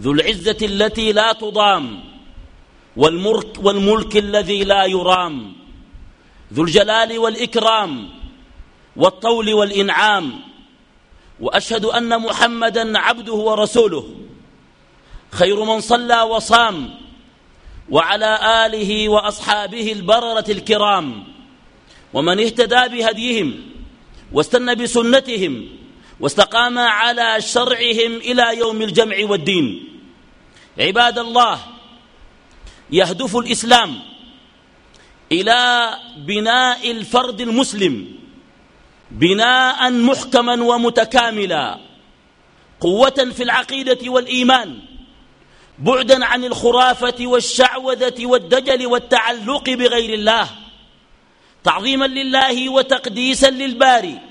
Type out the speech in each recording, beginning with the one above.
ذو العزة التي لا تضام والملك, والملك الذي لا يرام ذو الجلال والإكرام والطول والإنعام وأشهد أن محمدا عبده ورسوله خير من صلى وصام وعلى آله وأصحابه البررة الكرام ومن اهتدى بهديهم واستنى بسنتهم واستقام على شرعهم إلى يوم الجمع والدين. عباد الله يهدف الإسلام إلى بناء الفرد المسلم بناء محكما ومتكاملا قوة في العقيدة والإيمان بعدا عن الخرافة والشعوذة والدجل والتعلق بغير الله تعظيما لله وتقديسا للباري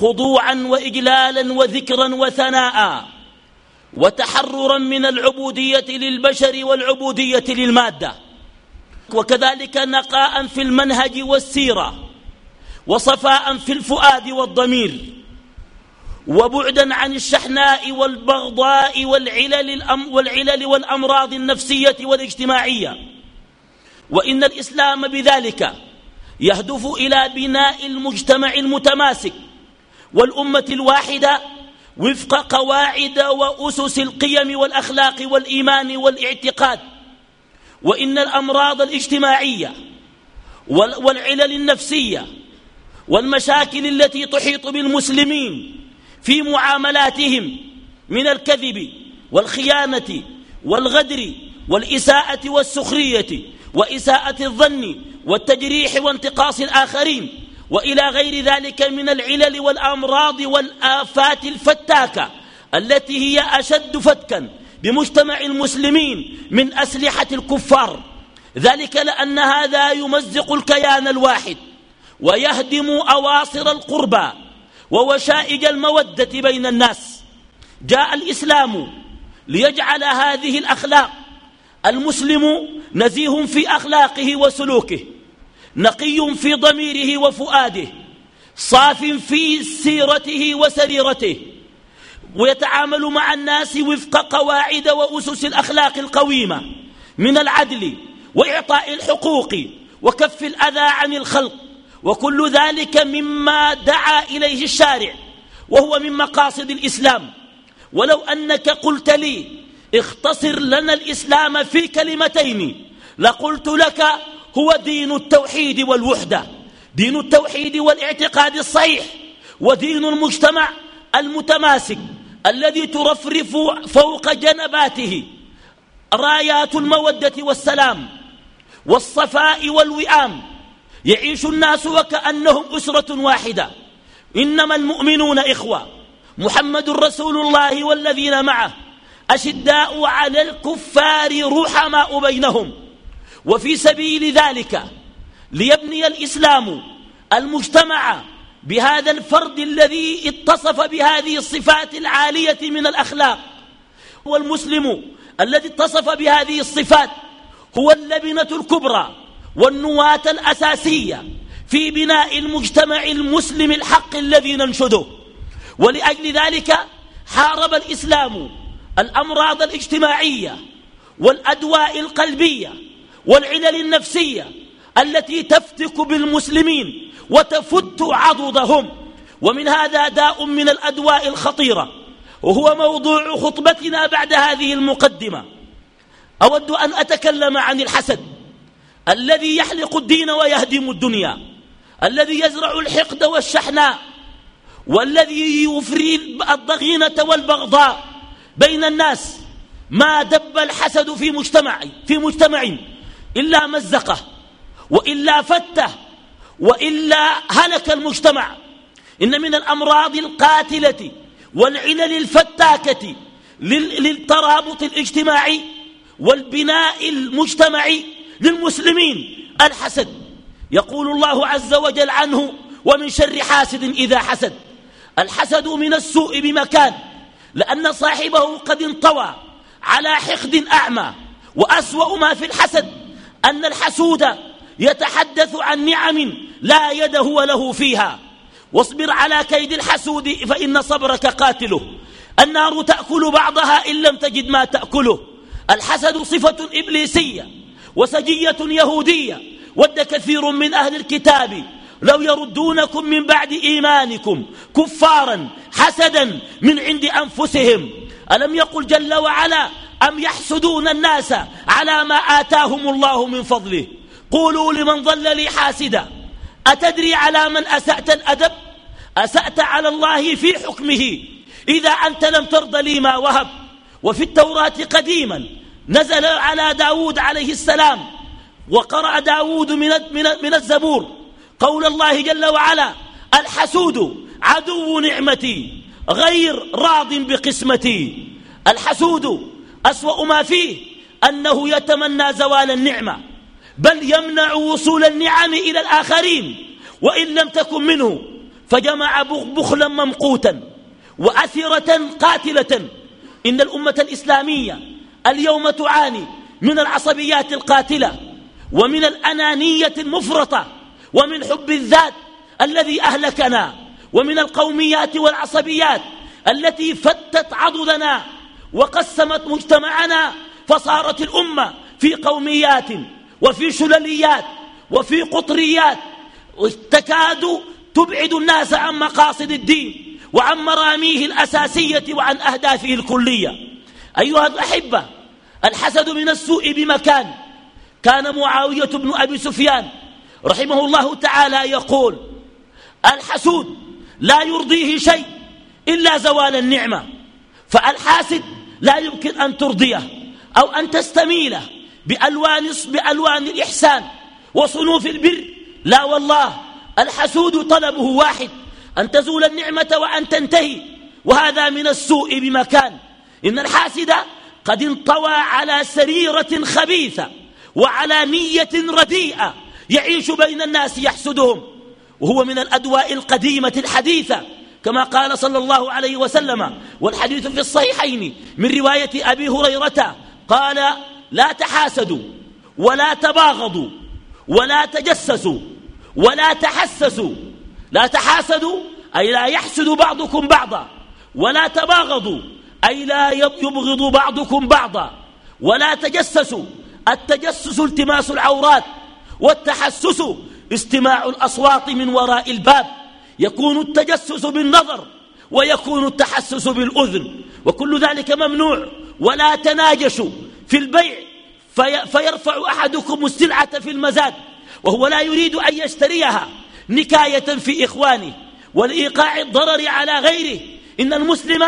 خضوعا وإجلالا وذكرا وثناء وتحررا من العبودية للبشر والعبودية للمادة. وكذلك نقاء في المنهج والسيرة وصفاء في الفؤاد والضمير وبعدا عن الشحناء والبغضاء والعلل, والعلل والأمراض النفسية والاجتماعية. وإن الإسلام بذلك يهدف إلى بناء المجتمع المتماسك والأمة الواحدة وفق قواعد وأسس القيم والأخلاق والإيمان والاعتقاد. وإن الأمراض الاجتماعية والعلل النفسية والمشاكل التي تحيط بالمسلمين في معاملاتهم من الكذب والخيانة والغدر والإساءة والسخرية وإساءة الظن والتجريح وانتقاص الآخرين وإلى غير ذلك من العلل والأمراض والآفات الفتاكة التي هي أشد فتكا بمجتمع المسلمين من أسلحة الكفار. ذلك لأن هذا يمزق الكيان الواحد ويهدم أواصر القربى ووشائج المودة بين الناس. جاء الإسلام ليجعل هذه الأخلاق المسلم نزيه في أخلاقه وسلوكه. نقي في ضميره وفؤاده صاف في سيرته وسريرته ويتعامل مع الناس وفق قواعد وأسس الأخلاق القويمة من العدل وإعطاء الحقوق وكف الأذى عن الخلق وكل ذلك مما دعا إليه الشارع وهو من مقاصد الإسلام. ولو أنك قلت لي اختصر لنا الإسلام في كلمتين لقلت لك هو دين التوحيد والوحدة دين التوحيد والاعتقاد الصحيح ودين المجتمع المتماسك الذي ترفرف فوق جنباته. رايات المودة والسلام والصفاء والوئام يعيش الناس وكأنهم أسرة واحدة. إنما المؤمنون إخوة محمد رسول الله والذين معه أشداء على الكفار رحماء بينهم. وفي سبيل ذلك ليبني الإسلام المجتمع بهذا الفرد الذي اتصف بهذه الصفات العالية من الأخلاق. والمسلم الذي اتصف بهذه الصفات هو اللبنة الكبرى والنواة الأساسية في بناء المجتمع المسلم الحق الذي ننشده. ولأجل ذلك حارب الإسلام الأمراض الاجتماعية والأدواء القلبية والعلل النفسية التي تفتك بالمسلمين وتفت عضدهم. ومن هذا داء من الأدواء الخطيرة. وهو موضوع خطبتنا بعد هذه المقدمة. أود أن أتكلم عن الحسد الذي يحلق الدين ويهدم الدنيا. الذي يزرع الحقد والشحناء. والذي يفري الضغينة والبغضاء. بين الناس ما دب الحسد في مجتمع في مجتمع. إلا مزقه وإلا فته وإلا هلك المجتمع. إن من الأمراض القاتلة والعلل الفتاكة للترابط الاجتماعي والبناء المجتمعي للمسلمين. الحسد يقول الله عز وجل عنه ومن شر حاسد إذا حسد. الحسد من السوء بمكان لأن صاحبه قد انطوى على حقد أعمى وأسوأ ما في الحسد. أن الحسود يتحدث عن نعم لا يد هو له فيها. واصبر على كيد الحسود فإن صبرك قاتله. النار تأكل بعضها إن لم تجد ما تأكله. الحسد صفة إبليسية وسجية يهودية. ود كثير من أهل الكتاب لو يردونكم من بعد إيمانكم كفارا حسدا من عند أنفسهم. ألم يقل جل وعلا أم يحسدون الناس على ما آتاهم الله من فضله؟ قولوا لمن ظل لي حاسدا. أتدري على من أسأت الأدب؟ أسأت على الله في حكمه. إذا أنت لم ترض لي ما وهب. وفي التوراة قديما نزل على داود عليه السلام وقرأ داود من, من, من الزبور. قول الله جل وعلا الحسود عدو نعمتي غير راض بقسمتي. الحسود أسوأ ما فيه أنه يتمنى زوال النعمة بل يمنع وصول النعم إلى الآخرين وإن لم تكن منه فجمع بخلا ممقوتا وأثرة قاتلة. إن الأمة الإسلامية اليوم تعاني من العصبيات القاتلة ومن الأنانية المفرطة ومن حب الذات الذي أهلكنا ومن القوميات والعصبيات التي فتت عضدنا وقسمت مجتمعنا فصارت الأمة في قوميات وفي شلليات وفي قطريات. تكاد تبعد الناس عن مقاصد الدين وعن مراميه الأساسية وعن أهدافه الكلية. أيها الأحبة الحسد من السوء بمكان. كان معاوية بن أبي سفيان رحمه الله تعالى يقول الحسود لا يرضيه شيء إلا زوال النعمة. فالحاسد لا يمكن أن ترضيه أو أن تستميله بألوان, بألوان الإحسان وصنوف البر. لا والله الحسود طلبه واحد أن تزول النعمة وأن تنتهي وهذا من السوء بمكان. إن الحاسد قد انطوى على سريرة خبيثة وعلى نية رديئة يعيش بين الناس يحسدهم وهو من الأدواء القديمة الحديثة. كما قال صلى الله عليه وسلم والحديث في الصحيحين من رواية أبي هريرة قال لا تحاسدوا ولا تباغضوا ولا تجسسوا ولا تحسسوا. لا تحاسدوا أي لا يحسد بعضكم بعضا. ولا تباغضوا أي لا يبغض بعضكم بعضا. ولا تجسسوا التجسس التماس العورات والتحسس استماع الأصوات من وراء الباب. يكون التجسس بالنظر ويكون التحسس بالأذن وكل ذلك ممنوع. ولا تناجشوا في البيع في فيرفع أحدكم السلعة في المزاد وهو لا يريد أن يشتريها نكاية في إخوانه ولإيقاع الضرر على غيره. إن المسلم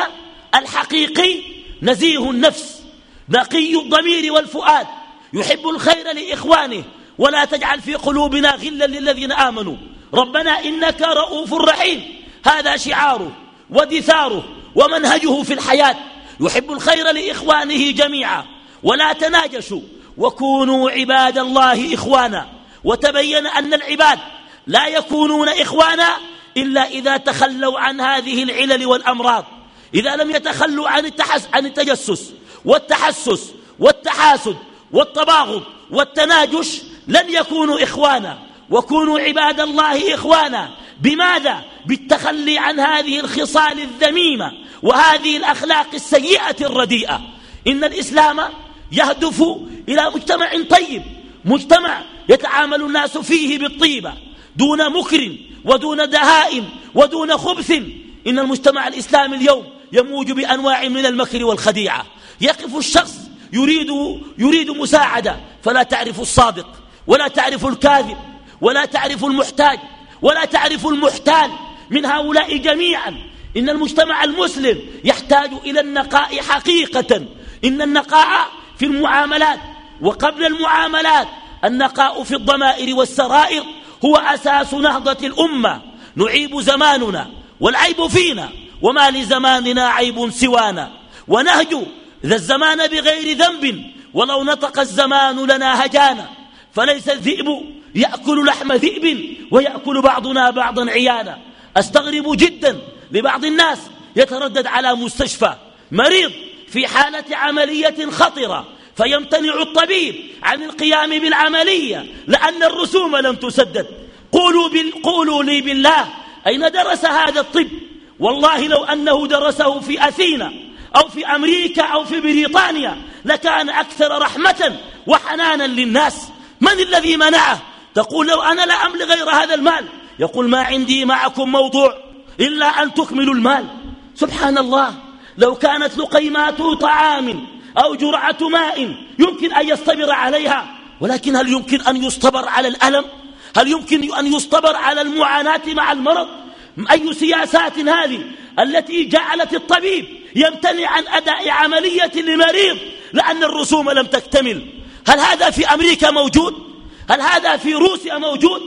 الحقيقي نزيه النفس نقي الضمير والفؤاد يحب الخير لإخوانه ولا تجعل في قلوبنا غلا للذين آمنوا. ربنا إنك رؤوف رحيم. هذا شعاره ودثاره ومنهجه في الحياة. يحب الخير لإخوانه جميعا. ولا تناجشوا. وكونوا عباد الله إخوانا. وتبين أن العباد لا يكونون إخوانا إلا إذا تخلوا عن هذه العلل والأمراض. إذا لم يتخلوا عن, التحس عن التجسس والتحسس والتحاسد والتباغض والتناجش لن يكونوا إخوانا. وكونوا عباد الله إخوانا. بماذا؟ بالتخلي عن هذه الخصال الذميمة وهذه الأخلاق السيئة الرديئة. إن الإسلام يهدف إلى مجتمع طيب مجتمع يتعامل الناس فيه بالطيبة دون مكر ودون دهائم ودون خبث. إن المجتمع الإسلامي اليوم يموج بأنواع من المكر والخديعة. يقف الشخص يريد, يريد مساعدة فلا تعرف الصادق ولا تعرف الكاذب. ولا تعرف المحتاج ولا تعرف المحتال من هؤلاء جميعا. إن المجتمع المسلم يحتاج إلى النقاء حقيقة. إن النقاء في المعاملات وقبل المعاملات النقاء في الضمائر والسرائر هو أساس نهضة الأمة. نعيب زماننا والعيب فينا. وما لزماننا عيب سوانا. ونهجو ذا الزمان بغير ذنب. ولو نطق الزمان لنا هجانا. فليس الذئب يأكل لحم ذئب ويأكل بعضنا بعضا عيانا. أستغرب جدا لبعض الناس يتردد على مستشفى مريض في حالة عملية خطرة فيمتنع الطبيب عن القيام بالعملية لأن الرسوم لم تسدد. قولوا, بال... قولوا لي بالله أين درس هذا الطب؟ والله لو أنه درسه في أثينا أو في أمريكا أو في بريطانيا لكان أكثر رحمة وحنانا للناس. من الذي منعه؟ تقول لو أنا لا أملي غير هذا المال يقول ما عندي معكم موضوع إلا أن تكملوا المال. سبحان الله لو كانت لقيمات طعام أو جرعة ماء يمكن أن يصطبر عليها ولكن هل يمكن أن يصطبر على الألم؟ هل يمكن أن يصطبر على المعاناة مع المرض؟ أي سياسات هذه التي جعلت الطبيب يمتنع عن أداء عملية لمريض لأن الرسوم لم تكتمل؟ هل هذا في أمريكا موجود؟ هل هذا في روسيا موجود؟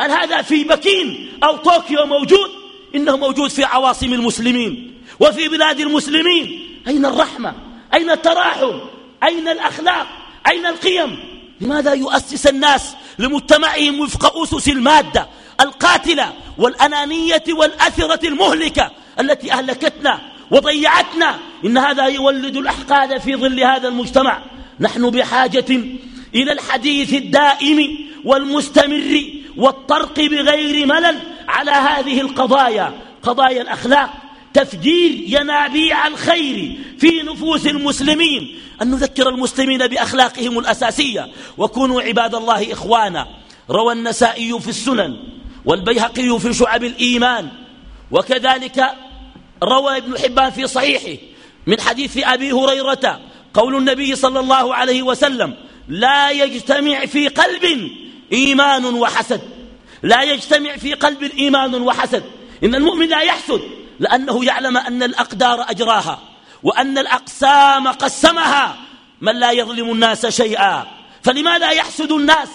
هل هذا في بكين أو طوكيو موجود؟ إنه موجود في عواصم المسلمين وفي بلاد المسلمين. أين الرحمة؟ أين التراحم؟ أين الأخلاق؟ أين القيم؟ لماذا يؤسس الناس لمجتمعهم وفق أسس المادة القاتلة والأنانية والأثرة المهلكة التي أهلكتنا وضيعتنا؟ إن هذا يولد الأحقاد في ظل هذا المجتمع. نحن بحاجة إلى الحديث الدائم والمستمر والطرق بغير ملل على هذه القضايا قضايا الأخلاق تفجير ينابيع الخير في نفوس المسلمين. أن نذكر المسلمين بأخلاقهم الأساسية. وكونوا عباد الله إخوانا. روى النسائي في السنن والبيهقي في شعب الإيمان. وكذلك روى ابن حبان في صحيحه من حديث أبي هريرة قول النبي صلى الله عليه وسلم لا يجتمع في قلب إيمان وحسد. لا يجتمع في قلب إيمان وحسد. إن المؤمن لا يحسد لأنه يعلم أن الأقدار أجراها وأن الأقسام قسمها. من لا يظلم الناس شيئا. فلماذا يحسد الناس؟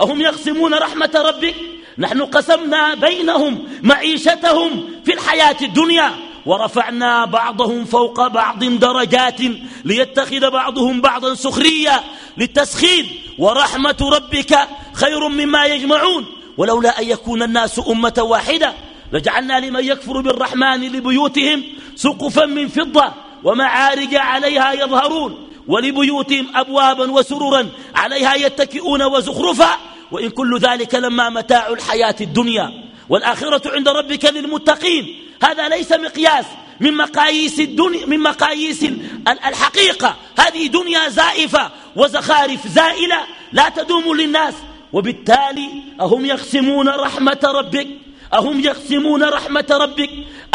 أهم يقسمون رحمة ربك؟ نحن قسمنا بينهم معيشتهم في الحياة الدنيا. ورفعنا بعضهم فوق بعض درجات ليتخذ بعضهم بعضا سخريا للتسخير. ورحمة ربك خير مما يجمعون. ولولا أن يكون الناس أمة واحدة لجعلنا لمن يكفر بالرحمن لبيوتهم سقفا من فضة ومعارج عليها يظهرون. ولبيوتهم أبوابا وسررا عليها يتكئون وزخرفا. وإن كل ذلك لما متاع الحياة الدنيا. والآخرة عند ربك للمتقين. هذا ليس مقياس من مقاييس الدنيا من مقاييس الحقيقة. هذه دنيا زائفة وزخارف زائلة لا تدوم للناس. وبالتالي أهم يقسمون رحمة ربك؟ أهم يقسمون رحمة ربك؟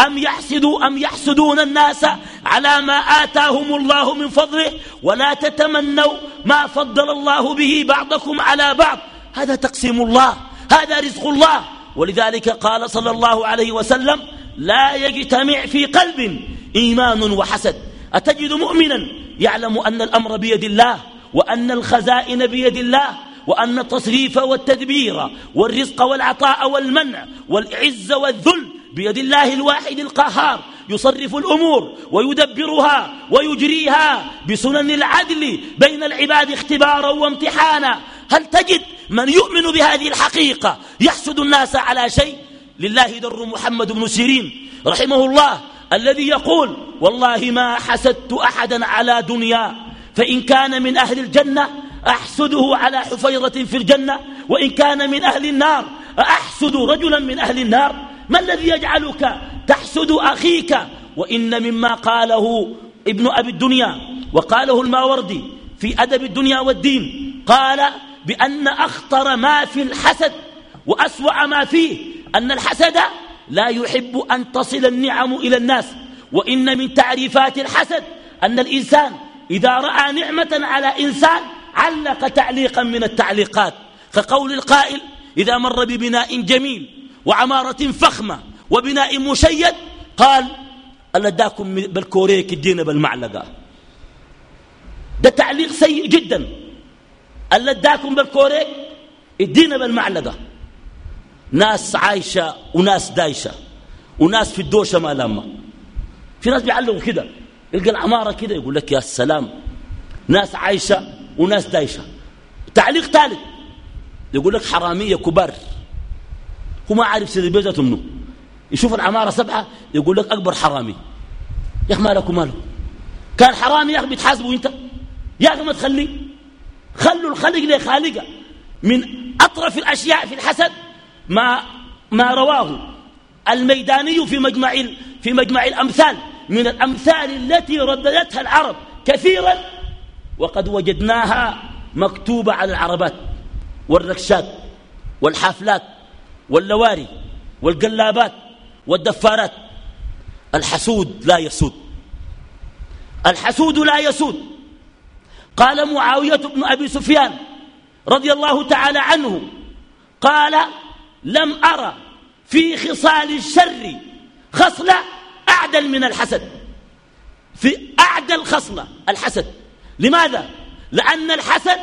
أم يحسدوا أم يحسدون الناس على ما آتاهم الله من فضله؟ ولا تتمنوا ما فضل الله به بعضكم على بعض. هذا تقسيم الله هذا رزق الله. ولذلك قال صلى الله عليه وسلم لا يجتمع في قلب إيمان وحسد. أتجد مؤمنا يعلم أن الأمر بيد الله وأن الخزائن بيد الله وأن التصريف والتدبير والرزق والعطاء والمنع والعز والذل بيد الله الواحد القهار يصرف الأمور ويدبرها ويجريها بسنن العدل بين العباد اختبارا وامتحانا. هل تجد من يؤمن بهذه الحقيقة يحسد الناس على شيء؟ لله در محمد بن سيرين رحمه الله الذي يقول والله ما حسدت أحدا على دنيا فإن كان من أهل الجنة أحسده على حفيرة في الجنة وإن كان من أهل النار أحسد رجلا من أهل النار. ما الذي يجعلك تحسد أخيك؟ وإن مما قاله ابن أبي الدنيا وقاله الماوردي في أدب الدنيا والدين قال بأن أخطر ما في الحسد وأسوأ ما فيه أن الحسد لا يحب أن تصل النعم إلى الناس. وإن من تعريفات الحسد أن الإنسان إذا رأى نعمة على إنسان علق تعليقا من التعليقات. كقول القائل إذا مر ببناء جميل وعمارة فخمة وبناء مشيد قال ألا اداكم بالكوريك الدين بالمعلقة. ده تعليق سيء جدا. ألا اداكم بالكوريك الدين بالمعلقة. ناس عايشة وناس دايشة وناس في الدوشة ما لما في ناس بيعلقوا كده. يلقى العمارة كده يقول لك يا سلام ناس عايشة وناس دايشة. تعليق ثالث يقول لك حرامية كبار. هو ما عارف سيد بيزته منه يشوف العمارة سبعة يقول لك أكبر حرامي. يا أخي مالك وماله كان حرامي يا أخي بيتحاسبوا أنت. يا أخي ما تخليه. خلوا الخلق لخالقه من أطرف الأشياء في الحسد ما ما رواه الميداني في مجمع في مجمع الأمثال من الأمثال التي رددتها العرب كثيرا وقد وجدناها مكتوبة على العربات والركشات والحافلات واللواري والقلابات والدفارات. الحسود لا يسود. الحسود لا يسود. قال معاوية بن أبي سفيان رضي الله تعالى عنه قال لم أرى في خصال الشر خصلة أعدل من الحسد. في أعدل خصلة الحسد. لماذا؟ لأن الحسد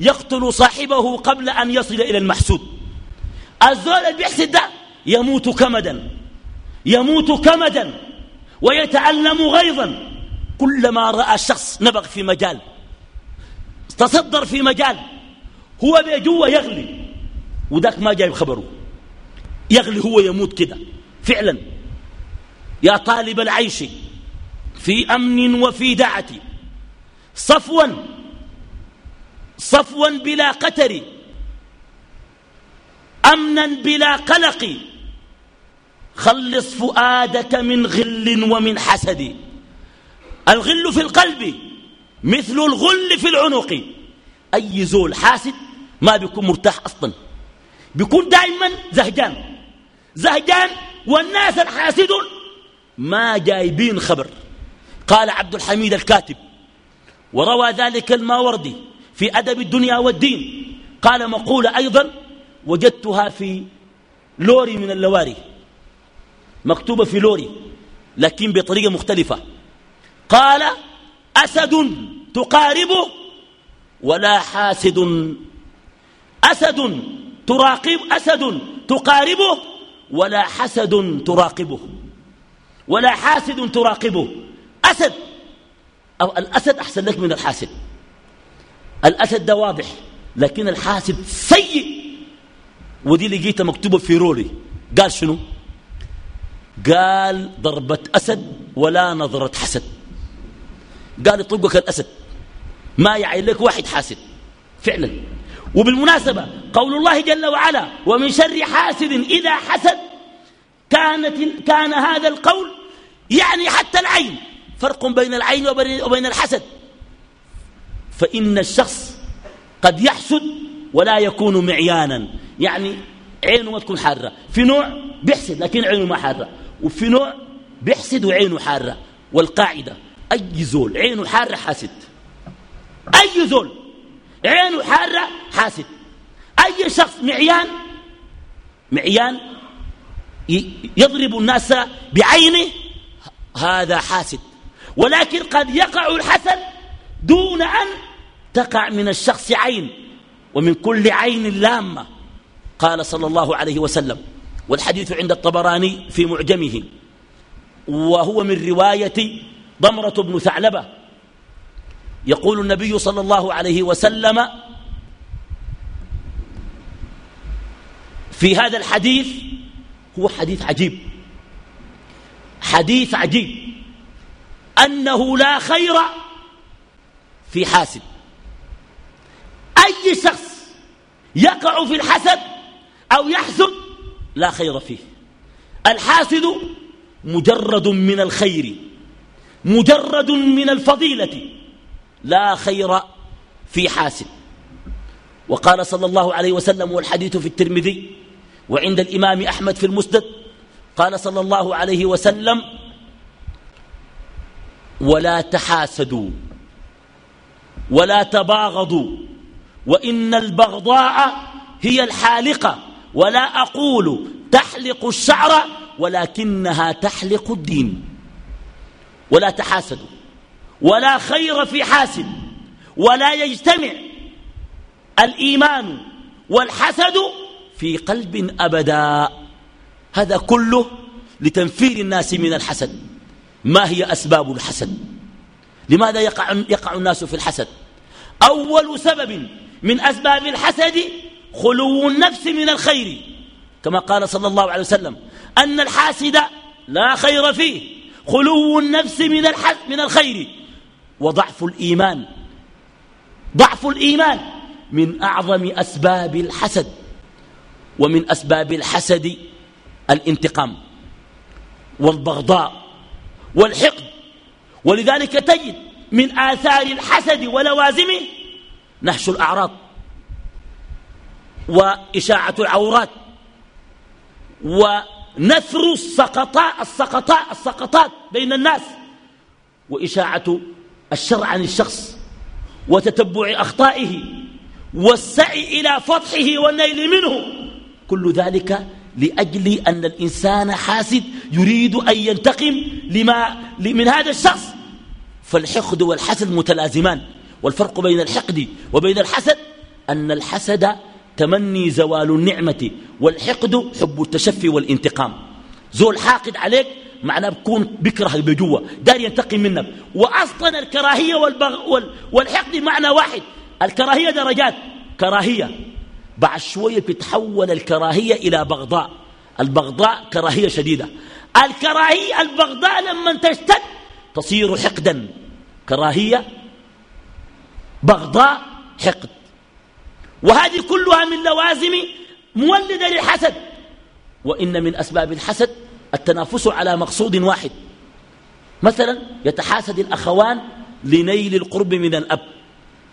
يقتل صاحبه قبل أن يصل إلى المحسود. الزول اللي بيحسد ده يموت كمدا. يموت كمدا. ويتألم غيظا. كلما رأى الشخص نبغ في مجال تصدر في مجال هو بيجوه يغلي. وذاك ما جايب خبره. يغلي هو يموت كده. فعلا. يا طالب العيش في أمن وفي دعة. صفوا صفوا بلا قتر. أمنا بلا قلق. خلص فؤادك من غل ومن حسد. الغل في القلب مثل الغل في العنق. أي زول حاسد ما بيكون مرتاح أصلا. بيكون دائما زهجان. زهجان والناس الحاسدون ما جايبين خبر. قال عبد الحميد الكاتب وروى ذلك الماوردي في أدب الدنيا والدين. قال مقولة أيضا وجدتها في لوري من اللواري. مكتوبة في لوري لكن بطريقة مختلفة. قال أسد تقاربه ولا حاسد. أسد تراقب أسد تقاربه ولا حسد تراقبه. ولا حاسد تراقبه. أسد أو الأسد أحسن لك من الحاسد. الأسد ده واضح لكن الحاسد سيء. ودي لقيتها مكتوبة في رولي قال شنو؟ قال ضربة أسد ولا نظرة حسد. قال يطلقك الأسد. ما يعين لك واحد حاسد فعلا. وبالمناسبة قول الله جل وعلا ومن شر حاسد إذا حسد. كانت كان هذا القول يعني حتى العين. فرق بين العين وبين الحسد. فإن الشخص قد يحسد ولا يكون معيانا. يعني عينه ما تكون حارة. في نوع بيحسد لكن عينه ما حارة. وفي نوع بيحسد وعينه حارة. والقاعدة أي زول عينه حارة حاسد. أي زول عينه حارة حاسد. أي شخص معيان معيان يضرب الناس بعينه هذا حاسد. ولكن قد يقع الحسد دون أن تقع من الشخص عين ومن كل عين لامة قال صلى الله عليه وسلم. والحديث عند الطبراني في معجمه. وهو من رواية ضمرة بن ثعلبة. يقول النبي صلى الله عليه وسلم في هذا الحديث هو حديث عجيب. حديث عجيب. أنه لا خير في حاسد أي شخص يقع في الحسد أو يحسد لا خير فيه. الحاسد مجرد من الخير مجرد من الفضيلة. لا خير في حاسد. وقال صلى الله عليه وسلم والحديث في الترمذي وعند الإمام أحمد في المسند قال صلى الله عليه وسلم ولا تحاسدوا ولا تباغضوا وإن البغضاء هي الحالقة ولا أقول تحلق الشعر ولكنها تحلق الدين ولا تحاسدوا ولا خير في حاسد ولا يجتمع الإيمان والحسد في قلب أبدا. هذا كله لتنفير الناس من الحسد. ما هي أسباب الحسد؟ لماذا يقع, يقع الناس في الحسد؟ أول سبب من أسباب الحسد خلو النفس من الخير. كما قال صلى الله عليه وسلم أن الحاسد لا خير فيه. خلو النفس من, من الخير. وضعف الإيمان. ضعف الإيمان من أعظم أسباب الحسد. ومن أسباب الحسد الانتقام والبغضاء والحقد. ولذلك تجد من آثار الحسد ولوازمه نهش الأعراض وإشاعة العورات ونثر السقطاء السقطاء السقطات بين الناس وإشاعة الشر عن الشخص وتتبع أخطائه والسعي إلى فضحه والنيل منه. كل ذلك لأجل أن الإنسان حاسد يريد أن ينتقم لما من هذا الشخص. فالحقد والحسد متلازمان. والفرق بين الحقد وبين الحسد أن الحسد تمني زوال النعمة والحقد حب التشفي والانتقام. زول حاقد عليك معناه بكون بكره بجوة دار ينتقم منك. وأصلا الكراهية والحقد معنى واحد. الكراهية درجات. كراهية. بعد شوية بتتحول الكراهية إلى بغضاء. البغضاء كراهية شديدة. الكراهية البغضاء لما تشتد تصير حقدا. كراهية بغضاء حقد. وهذه كلها من لوازم مولدة للحسد. وإن من أسباب الحسد التنافس على مقصود واحد. مثلا يتحاسد الأخوان لنيل القرب من الأب.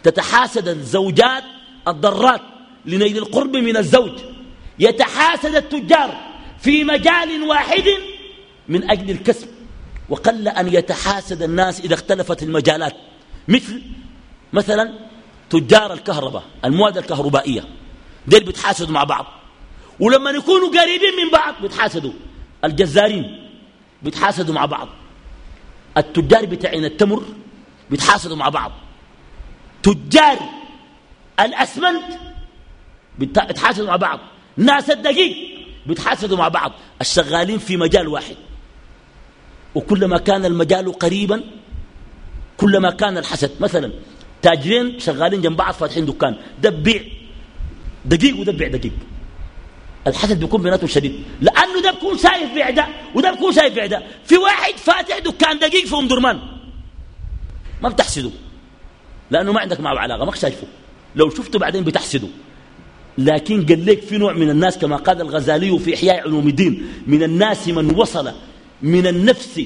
تتحاسد الزوجات الضرات. لنيل القرب من الزوج. يتحاسد التجار في مجال واحد من أجل الكسب. وقل أن يتحاسد الناس إذا اختلفت المجالات. مثل مثلا تجار الكهرباء المواد الكهربائية. ديل بيتحاسدوا مع بعض. ولما يكونوا قريبين من بعض بيتحاسدوا الجزارين بيتحاسدوا مع بعض. التجار بتاعين التمر بيتحاسدوا مع بعض. تجار الأسمنت بيتحاسدوا مع بعض. ناس الدقيق بيتحاسدوا مع بعض. الشغالين في مجال واحد. وكلما كان المجال قريبا كلما كان الحسد. مثلا تاجرين شغالين جنب بعض فاتحين دكان. ده دقيق وده دقيق. الحسد بيكون بيناتهم شديد. لأنه ده بيكون شايف بيع ده وده بيكون شايف بيع ده في واحد فاتح دكان دقيق في ام درمان ما بتحسده لأنه ما عندك معه علاقة ما شايفه. لو شفته بعدين بتحسده لكن قال لك في نوع من الناس كما قال الغزالي في إحياء علوم الدين من الناس من وصل من النفس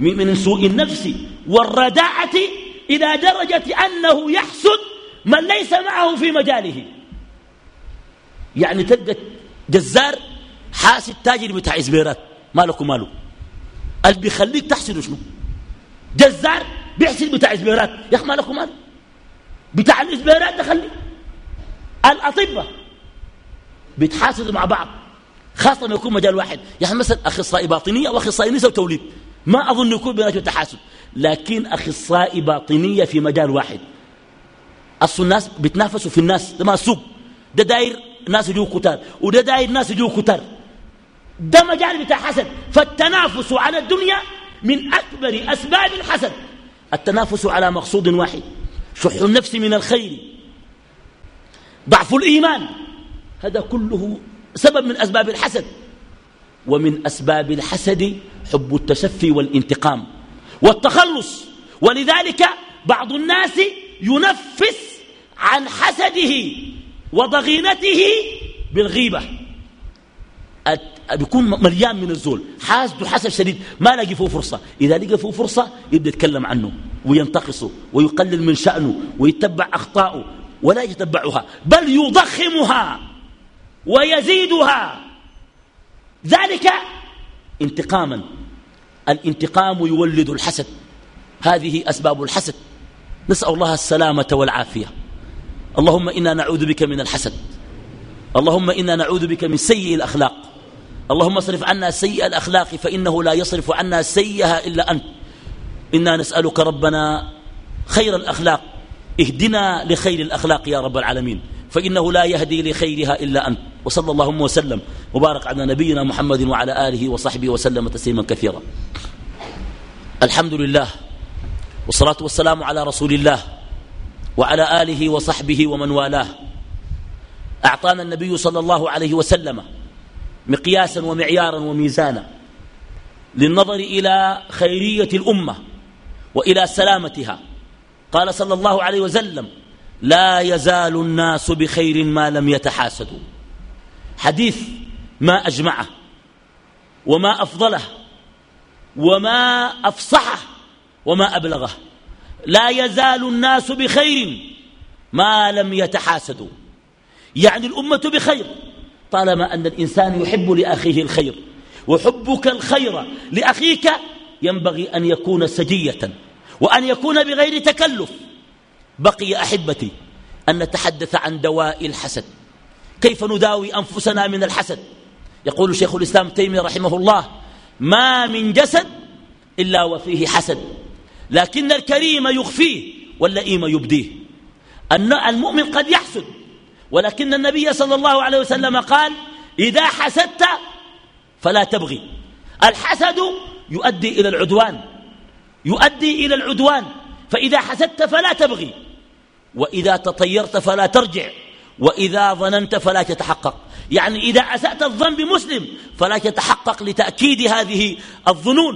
من سوء النفس والرداعة إلى درجة أنه يحسد من ليس معه في مجاله. يعني تلقى جزار حاسد تاجر بتاع إزبيرات مالك وماله. اللي بيخليك تحسد شنو؟ جزار بيحسد بتاع إزبيرات يا أخي مالك وماله. بتاع الإزبيرات ده الأطباء بيتحاسدوا مع بعض خاصة لما يكون مجال واحد. يعني مثلا أخصائي باطنية وأخصائي نساء وتوليد ما أظن يكون بيناتهم تحاسد لكن أخصائي باطنية في مجال واحد. أصل الناس بيتنافسوا في الناس ده ما سوق ده داير ناس يجوا كتار وده داير ناس يجوا كتار. ده مجال بتاع حسد فالتنافس على الدنيا من أكبر أسباب الحسد. التنافس على مقصود واحد شح النفس من الخير. ضعف الإيمان. هذا كله سبب من أسباب الحسد. ومن أسباب الحسد حب التشفي والانتقام والتخلص. ولذلك بعض الناس ينفس عن حسده وضغينته بالغيبة. بيكون مليان من الزول. حاسد حسد شديد. ما لاقي فيه فرصة. إذا لقى فيه فرصة يبدأ يتكلم عنه وينتقصه ويقلل من شأنه ويتبع أخطاءه ولا يتبعها بل يضخمها. ويزيدها. ذلك انتقاما. الانتقام يولد الحسد. هذه أسباب الحسد. نسأل الله السلامة والعافية. اللهم إنا نعوذ بك من الحسد. اللهم إنا نعوذ بك من سيء الأخلاق. اللهم اصرف عنا سيء الأخلاق فإنه لا يصرف عنا سيئها إلا أنت. إنا نسألك ربنا خير الأخلاق. اهدنا لخير الأخلاق يا رب العالمين. فإنه لا يهدي لخيرها إلا أنت. وصلى اللهم وسلم. وبارك على نبينا محمد وعلى آله وصحبه وسلم تسليما كثيرا. الحمد لله والصلاة والسلام على رسول الله وعلى آله وصحبه ومن والاه. أعطانا النبي صلى الله عليه وسلم مقياسا ومعيارا وميزانا للنظر إلى خيرية الأمة وإلى سلامتها. قال صلى الله عليه وسلم لا يزال الناس بخير ما لم يتحاسدوا. حديث ما أجمعه وما أفضله وما أفصحه وما أبلغه. لا يزال الناس بخير ما لم يتحاسدوا. يعني الأمة بخير. طالما أن الإنسان يحب لأخيه الخير وحبك الخير لأخيك ينبغي أن يكون سجية وأن يكون بغير تكلف. بقي أحبتي أن نتحدث عن دواء الحسد. كيف نداوي أنفسنا من الحسد؟ يقول شيخ الإسلام تيمية رحمه الله ما من جسد إلا وفيه حسد لكن الكريم يخفيه واللئيم يبديه. المؤمن قد يحسد ولكن النبي صلى الله عليه وسلم قال إذا حسدت فلا تبغي. الحسد يؤدي إلى العدوان يؤدي إلى العدوان فإذا حسدت فلا تبغي. وإذا تطيرت فلا ترجع وإذا ظننت فلا تتحقق. يعني إذا أسأت الظن بمسلم فلا تتحقق لتأكيد هذه الظنون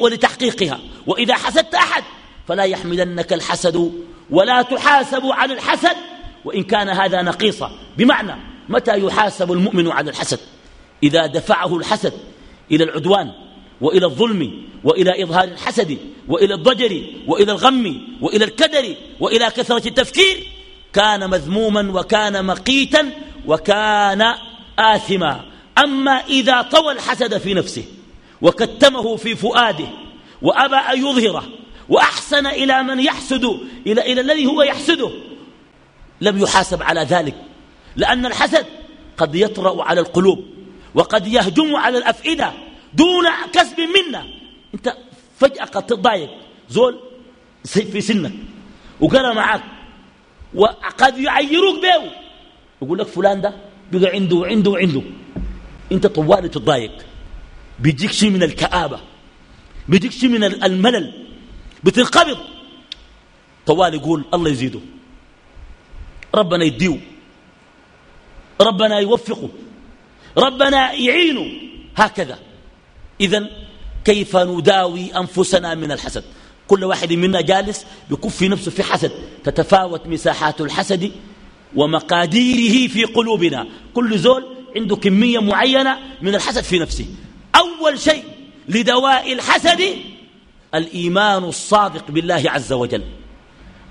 ولتحقيقها. وإذا حسدت أحد فلا يحملنك الحسد ولا تحاسب على الحسد وإن كان هذا نقيصا. بمعنى متى يحاسب المؤمن على الحسد؟ إذا دفعه الحسد إلى العدوان. وإلى الظلم وإلى إظهار الحسد وإلى الضجر وإلى الغم وإلى الكدر وإلى كثرة التفكير كان مذموما وكان مقيتا وكان آثما. أما إذا طوى الحسد في نفسه وكتمه في فؤاده وأبى أن يظهره وأحسن إلى من يحسد إلى, إلى الذي هو يحسده لم يحاسب على ذلك لأن الحسد قد يطرأ على القلوب وقد يهجم على الأفئدة دون كسب منا. انت فجأة قد تضايق زول في سنك وقرأ معك وقد يعيروك به يقول لك فلان ده بقى عنده وعنده وعنده انت طوالي تتضايق بيجيك شيء من الكآبة. بيجيك شيء من الملل. بتنقبض. طوال يقول الله يزيده. ربنا يديه ربنا يوفقه. ربنا يعينه. هكذا. إذا كيف نداوي أنفسنا من الحسد؟ كل واحد منا جالس بكف نفسه في حسد تتفاوت مساحات الحسد ومقاديره في قلوبنا. كل زول عنده كمية معينة من الحسد في نفسه. أول شيء لدواء الحسد الإيمان الصادق بالله عز وجل.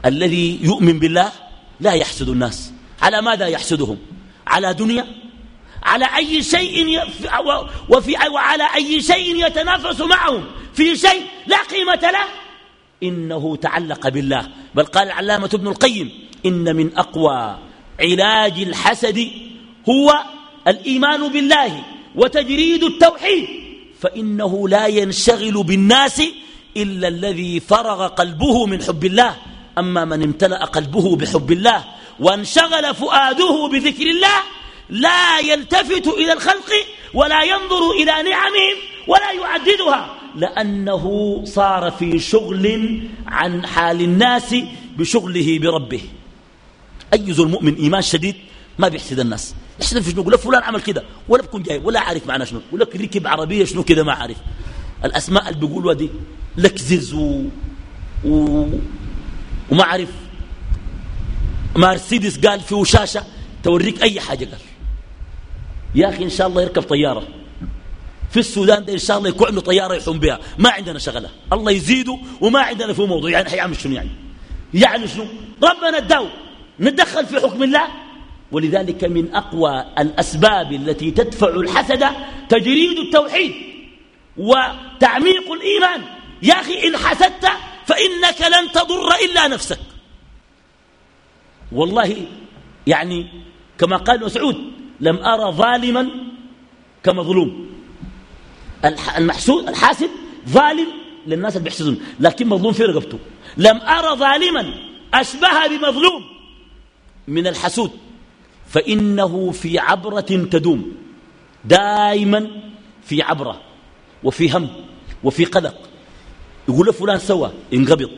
الذي يؤمن بالله لا يحسد الناس. على ماذا يحسدهم؟ على دنيا؟ على أي شيء وفي وعلى أي شيء يتنافس معهم في شيء لا قيمة له. إنه تعلق بالله. بل قال العلامة ابن القيم إن من أقوى علاج الحسد هو الإيمان بالله وتجريد التوحيد. فإنه لا ينشغل بالناس إلا الذي فرغ قلبه من حب الله. أما من امتلأ قلبه بحب الله وانشغل فؤاده بذكر الله لا يلتفت إلى الخلق ولا ينظر إلى نعمهم ولا يعددها لأنه صار في شغل عن حال الناس بشغله بربه. أيز المؤمن إيمان شديد ما بيحسد الناس. يحسد في شنو يقول فلان عمل كده ولا بكون جاي ولا عارف معناه شنو لك ركب عربية شنو كده ما عارف. الأسماء اللي بيقولوا دي لكزز و... و... وما عارف. مرسيدس قال فيه شاشة توريك أي حاجة قال. يا أخي إن شاء الله يركب طيارة. في السودان ده إن شاء الله يكون عنده طيارة يحوم بها. ما عندنا شغلة. الله يزيده وما عندنا في موضوع. يعني حيعمل شنو يعني؟ يعني شنو؟ ربنا اداه ندخل في حكم الله. ولذلك من أقوى الأسباب التي تدفع الحسد تجريد التوحيد وتعميق الإيمان. يا أخي إن حسدت فإنك لن تضر إلا نفسك. والله يعني كما قال مسعود لم أرى ظالما كمظلوم المحسود الحاسد ظالم للناس اللي بيحسدون لكن مظلوم في رقبته. لم أرى ظالما أشبه بمظلوم من الحسود. فإنه في عبرة تدوم دائما في عبرة وفي هم وفي قلق. يقول له فلان سوى انقبض.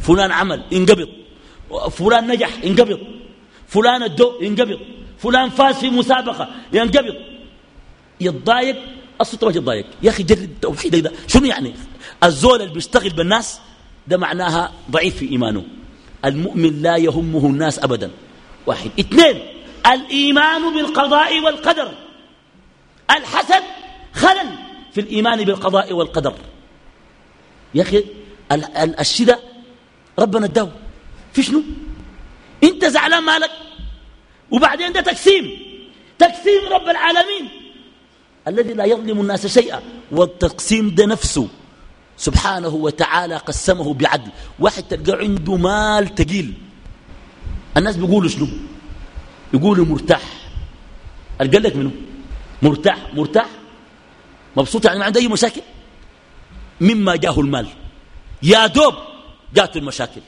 فلان عمل انقبض. فلان نجح انقبض. فلان الدو ينقبض فلان فاز في مسابقة. ينقبض. يتضايق. أصلا ما يتضايق. يا أخي جرب توحيدك ده. شنو يعني؟ الزول اللي بيشتغل بالناس ده معناها ضعيف في إيمانه. المؤمن لا يهمه الناس أبدا. واحد. اثنين. الإيمان بالقضاء والقدر. الحسد خلل في الإيمان بالقضاء والقدر. يا أخي الشدة ربنا اداه في شنو؟ انت زعلان مالك؟ وبعدين ده تقسيم. تقسيم رب العالمين. الذي لا يظلم الناس شيئا. والتقسيم ده نفسه. سبحانه وتعالى قسمه بعدل. واحد تلقى عنده مال تقيل. الناس بيقولوا شنو؟ يقولوا مرتاح. قال لك منه مرتاح. مرتاح؟ مبسوط يعني ما عنده أي مشاكل؟ مما جاه المال. يا دوب جاته المشاكل.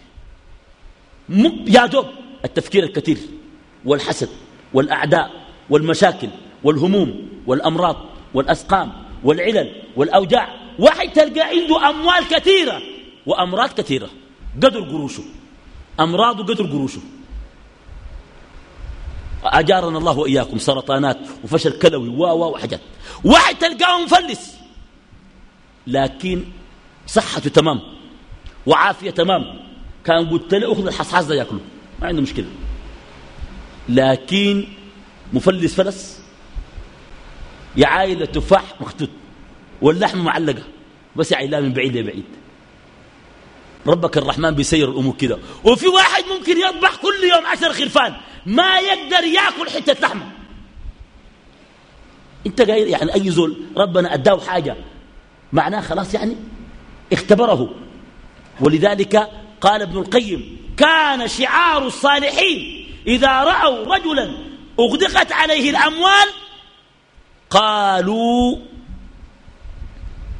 يا دوب. التفكير الكثير. والحسد والأعداء والمشاكل والهموم والأمراض والأسقام والعلل والأوجاع. واحد تلقى عنده أموال كثيرة وأمراض كثيرة. قدر قروشه. أمراض قدر قروشه. أجارنا الله وإياكم سرطانات وفشل كلوي و وحاجات. واحد تلقاه مفلس. لكن صحته تمام وعافية تمام. كان قلت له أخذ الحصحاص ده ياكله. ما عنده مشكلة. لكن مفلس فلس يعايل التفاح مختوت واللحم معلقة بس يعيلها من بعيد لبعيد. ربك الرحمن بيسير الأمور كده. وفي واحد ممكن يطبح كل يوم عشر خرفان ما يقدر ياكل حتة لحمة انت قايل يعني أي زول ربنا أداه حاجة معناه خلاص يعني اختبره. ولذلك قال ابن القيم كان شعار الصالحين إذا رأوا رجلا أغدقت عليه الأموال قالوا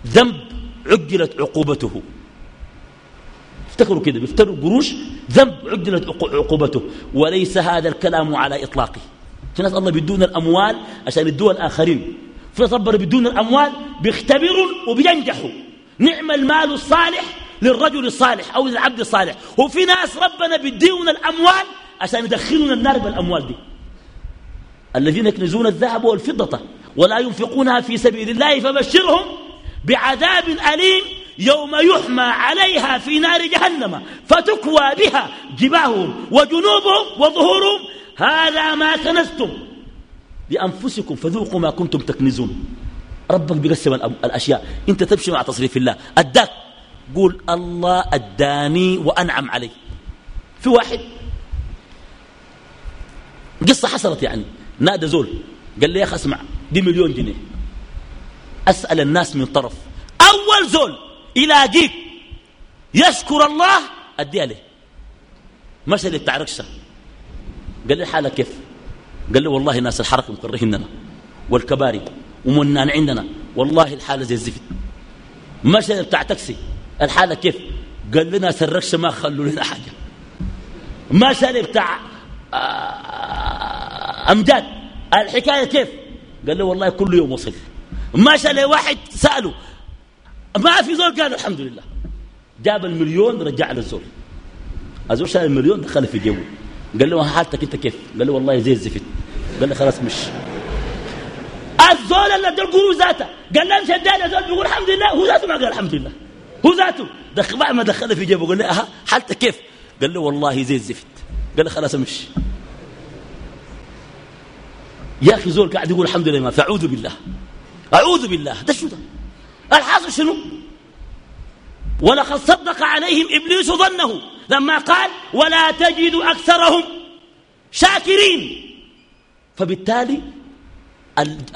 ذنب عجلت عقوبته. افتكروا كده بيفتروا قروش ذنب عجلت عقوبته. وليس هذا الكلام على إطلاقه في ناس الله بيدون الأموال عشان يدوها الآخرين. في ناس ربنا بيدون الأموال بيختبروا وبينجحوا. نعم المال الصالح للرجل الصالح أو للعبد الصالح. وفي ناس ربنا بيديون الأموال عشان يدخلون النار بالأموال دي. الذين يكنزون الذهب والفضة ولا ينفقونها في سبيل الله فبشرهم بعذاب أليم يوم يحمى عليها في نار جهنم فتكوى بها جباههم وجنوبهم وظهورهم. هذا ما كنزتم لأنفسكم فذوقوا ما كنتم تكنزون. ربك بيقسم الأشياء. أنت تمشي مع تصريف الله. أداك. قول الله أداني وأنعم علي. في واحد. قصة حصلت يعني. نادى زول قال لي يا أخي اسمع دي مليون جنيه. أسأل الناس من طرف. أول زول يلاقيك يشكر الله أدي عليه مشى اللي بتاع ركشة قال لي حالك كيف؟ قال لي والله ناس الحركة مكرهننا والكباري ومنان عندنا والله الحالة زي الزفت. مشى بتاع تاكسي. الحالة كيف؟ قال لنا سركش ما خلوا لنا حاجة. مشى بتاع آه، أمجاد الحكاية كيف؟ قال له والله كل يوم وصل. مشى لواحد سأله ما في زول؟ قال الحمد لله. جاب المليون رجع له الزول. شال المليون دخل في جيبه. قال له حالتك انت كيف؟ قال له والله زي الزفت. قال له خلاص مش. الزول اللي ادى القروش ذاته. قال له امشي اداني الزول بيقول الحمد لله. هو ذاته ما قال الحمد لله. هو ذاته. دخل ما دخله في جيبه قال له أها حالتك كيف؟ قال له والله زي الزفت. قال له خلاص امشي يا أخي زول قاعد يقول الحمد لله ما فاعوذ بالله. أعوذ بالله. ده شو ده؟ الحاصل شنو؟ ولقد صدق عليهم إبليس ظنه لما قال ولا تجد أكثرهم شاكرين. فبالتالي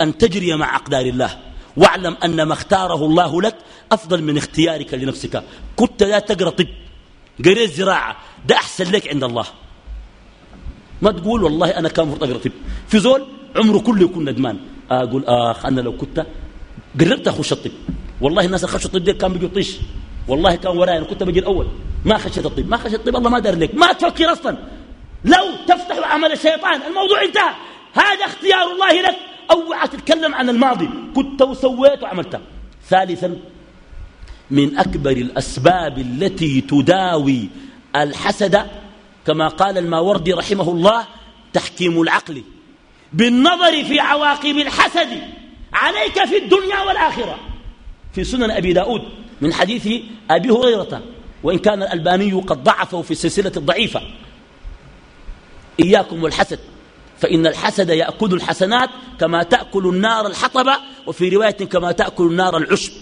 أن تجري مع أقدار الله. واعلم أن ما اختاره الله لك أفضل من اختيارك لنفسك. كنت لا تقرأ طب قريت زراعة ده أحسن لك عند الله. ما تقول والله أنا كان المفروض أقرأ طب. في زول عمره كله يكون ندمان. أقول اخ أنا لو كنت قربت أخش الطب. والله الناس خشوا الطب كان بيجوا طيش والله كان وراي أنا كنت بجي الأول. ما خشيت الطب. ما خشيت الطب الله ما دار لك. ما تفكر أصلا. لو تفتح عمل الشيطان الموضوع انتهى. هذا اختيار الله لك. أوعى تتكلم عن الماضي. كنت وسويت وعملت ثالثا من أكبر الأسباب التي تداوي الحسد كما قال الماوردي رحمه الله تحكيم العقل. بالنظر في عواقب الحسد عليك في الدنيا والآخرة. في سنن أبي داود من حديث أبي هريرة وإن كان الألباني قد ضعفه في السلسلة الضعيفة. إياكم والحسد فإن الحسد يأكل الحسنات كما تأكل النار الحطب وفي رواية كما تأكل النار العشب.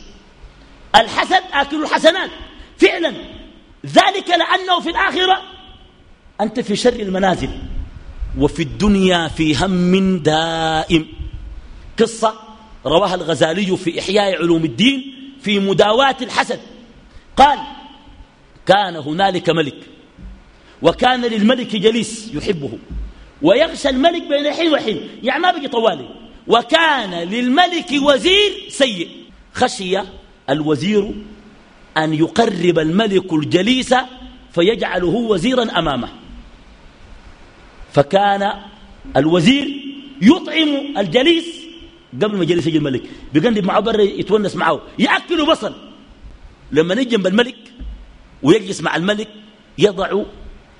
الحسد آكل الحسنات فعلا. ذلك لأنه في الآخرة أنت في شر المنازل. وفي الدنيا في هم دائم. قصة رواها الغزالي في إحياء علوم الدين في مداواة الحسد قال كان هنالك ملك وكان للملك جليس يحبه ويغشى الملك بين حين وحين يعني ما بقي طوالي. وكان للملك وزير سيء. خشي الوزير أن يقرب الملك الجليس فيجعله وزيرا أمامه. فكان الوزير يطعم الجليس قبل ما يجلس يجي الملك. بيقلب معه برا يتونس معه يأكل بصل. لما نجي جنب الملك ويجلس مع الملك يضع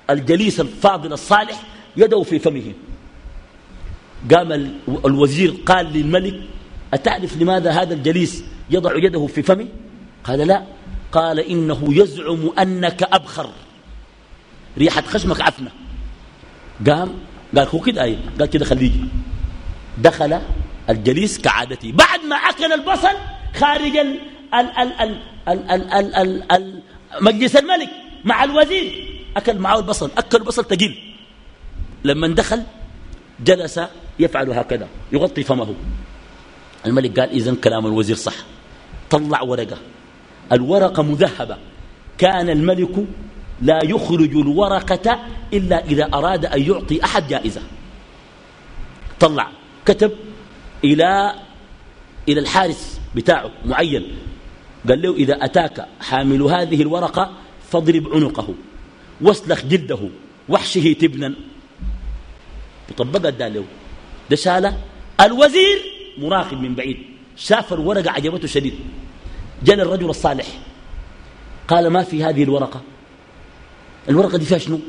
الجليس الفاضل الصالح يده في فمه. قام الوزير قال للملك أتعرف لماذا هذا الجليس يضع يده في فمه؟ قال لا. قال إنه يزعم أنك أبخر. ريحة خشمك عفنة. قام قال هو كده قال كده خليه دخل الجليس كعادته. بعد ما أكل البصل خارج ال ال ال ال ال ال ال ال ال مجلس الملك مع الوزير. أكل معه البصل. أكل البصل تقيل. لما دخل جلس يفعل هكذا. يغطي فمه. الملك قال إذن كلام الوزير صح. طلع ورقة. الورقة مذهبة. كان الملك لا يخرج الورقة إلا إذا أراد أن يعطي أحد جائزة. طلع كتب إلى إلى الحارس بتاعه معين. قال له إذا أتاك حامل هذه الورقة فاضرب عنقه واسلخ جلده واحشه تبنا. وطبقها اداها له ده شالة. الوزير مراقب من بعيد شاف الورقة عجبته شديد. جاء الرجل الصالح قال ما في هذه الورقة؟ الورقة دي فيها شنو؟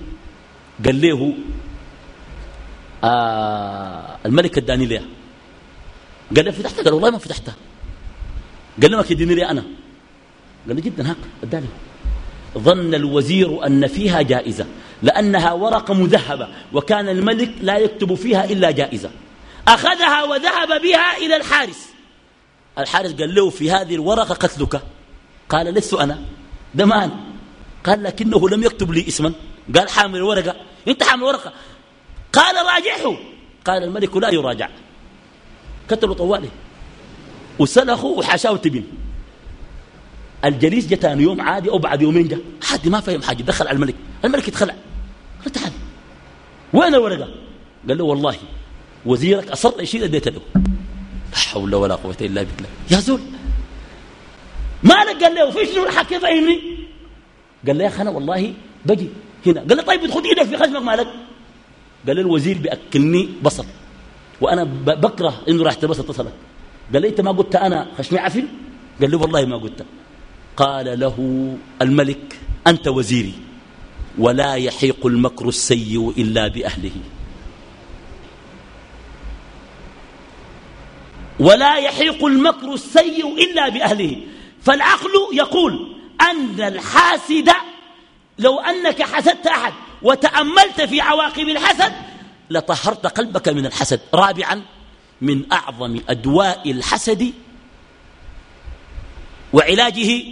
قال له آه الملك اداني ليها. قال له فتحتها؟ قال والله ما فتحتها. قال له ما كديني لي أنا. قال له جدا هاك اداني. ظن الوزير أن فيها جائزة لأنها ورقة مذهبة وكان الملك لا يكتب فيها إلا جائزة. أخذها وذهب بها إلى الحارس. الحارس قال له في هذه الورقة قتلك. قال لست أنا. ده ما أنا. قال لكنه لم يكتب لي اسما. قال حامل ورقة. انت حامل ورقة. قال راجعه. قال الملك لا يراجع. كتلوا طواله وسلخوا وحاشاه تبن الجليس جتان يوم عادي أو بعد يومين جاء. حد ما فهم حاجة. دخل على الملك. الملك يتخلع. قال تعال. وين الورقة؟ قال له والله وزيرك أصر يشيل اديت له لا حول ولا قوة إلا بالله. يا زول. مالك؟ قال له في شنو حكي فهمني؟ قال له يا أخي أنا والله بجي هنا. قال له طيب ادخل إيدك في خشمك مالك. قال له الوزير بيأكلني بصل. وأنا بكره إنه راح تبصل تصلك قال لي أنت ما قلت أنا خشمي عفن؟ قال له والله ما قلت. قال له الملك أنت وزيري. ولا يحيق المكر السيء إلا بأهله. ولا يحيق المكر السيء إلا بأهله. فالعقل يقول أن الحاسد لو أنك حسدت أحد وتأملت في عواقب الحسد لطهرت قلبك من الحسد. رابعا من أعظم أدواء الحسد وعلاجه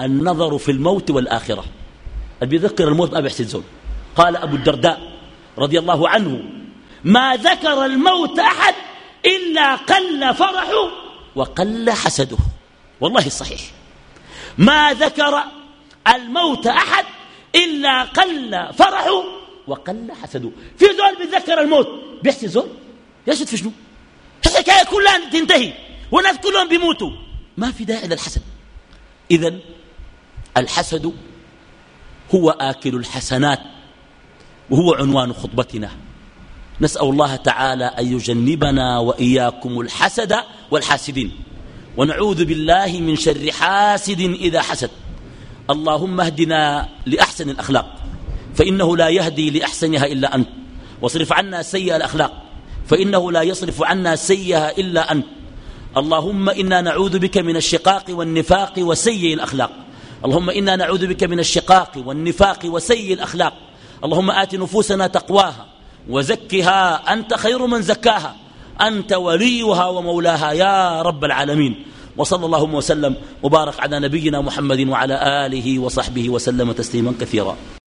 النظر في الموت والآخرة. اللي بيذكر الموت ما بيحسد زول. قال أبو الدرداء رضي الله عنه ما ذكر الموت أحد إلا قل فرحه وقل حسده. والله الصحيح ما ذكر الموت أحد إلا قل فرحه وقل حسده. في زول بيتذكر الموت بيحسد زول؟ يحسد في شنو؟ الحكاية كلها تنتهي والناس كلهم بيموتوا. ما في داعي للحسد إذا الحسد هو آكل الحسنات وهو عنوان خطبتنا. نسأل الله تعالى أن يجنبنا وإياكم الحسد والحاسدين. ونعوذ بالله من شر حاسد إذا حسد. اللهم اهدنا لأحسن الأخلاق فإنه لا يهدي لأحسنها إلا أنت. واصرف عنا سيئ الأخلاق فإنه لا يصرف عنا سيئها إلا أنت. اللهم إنا نعوذ بك من الشقاق والنفاق وسيء الأخلاق. اللهم إنا نعوذ بك من الشقاق والنفاق وسيء الأخلاق. اللهم آت نفوسنا تقواها وزكها. أنت خير من زكاها. أنت وليها ومولاها يا رب العالمين. وصلى اللهم وسلم وبارك على نبينا محمد وعلى آله وصحبه وسلم تسليما كثيرا.